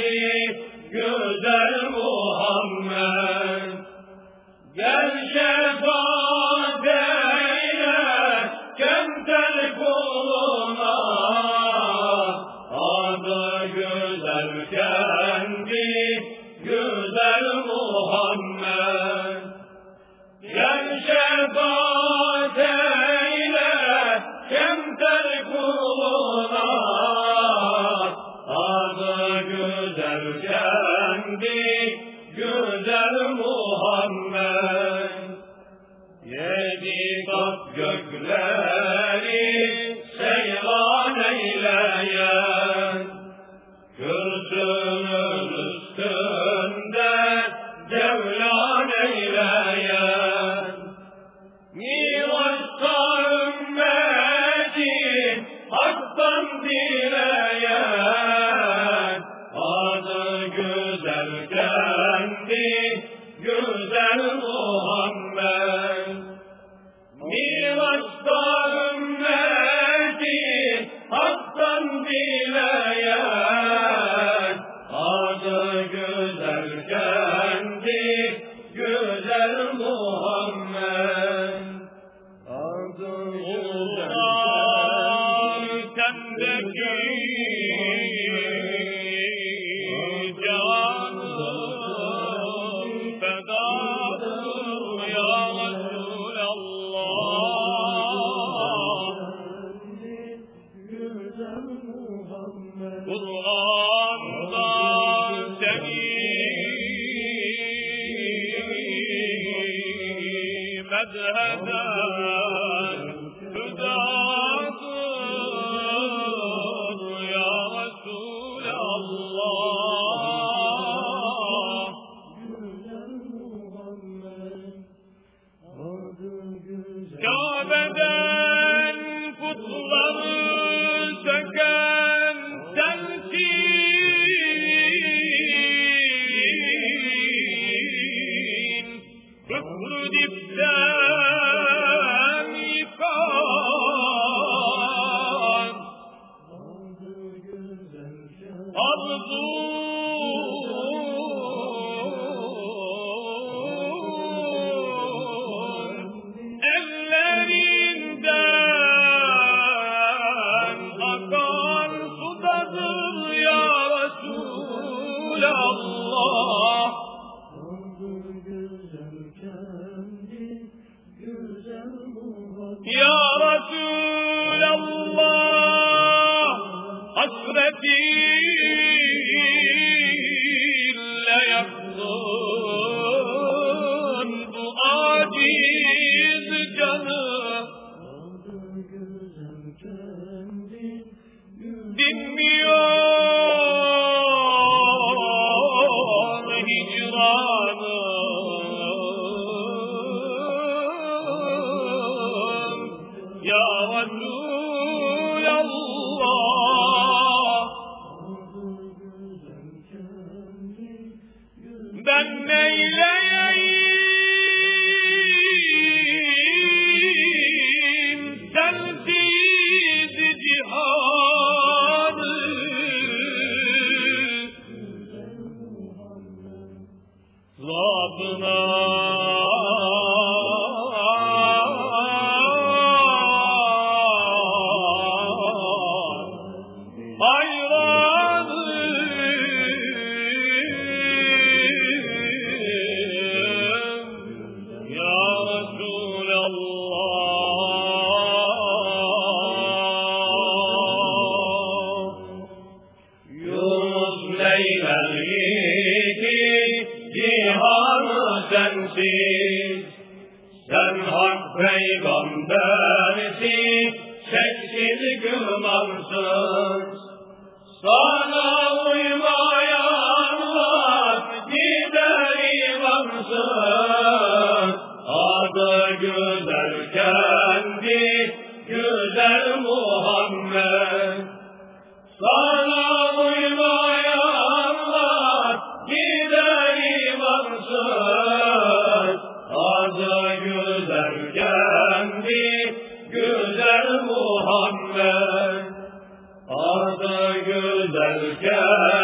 Amen. güzel Muhammed. Yedi kat gökler. مذهبا الغفرة peygambersin, şeksiz gümansız. Sana uymaz. Muhammed Arda gülerken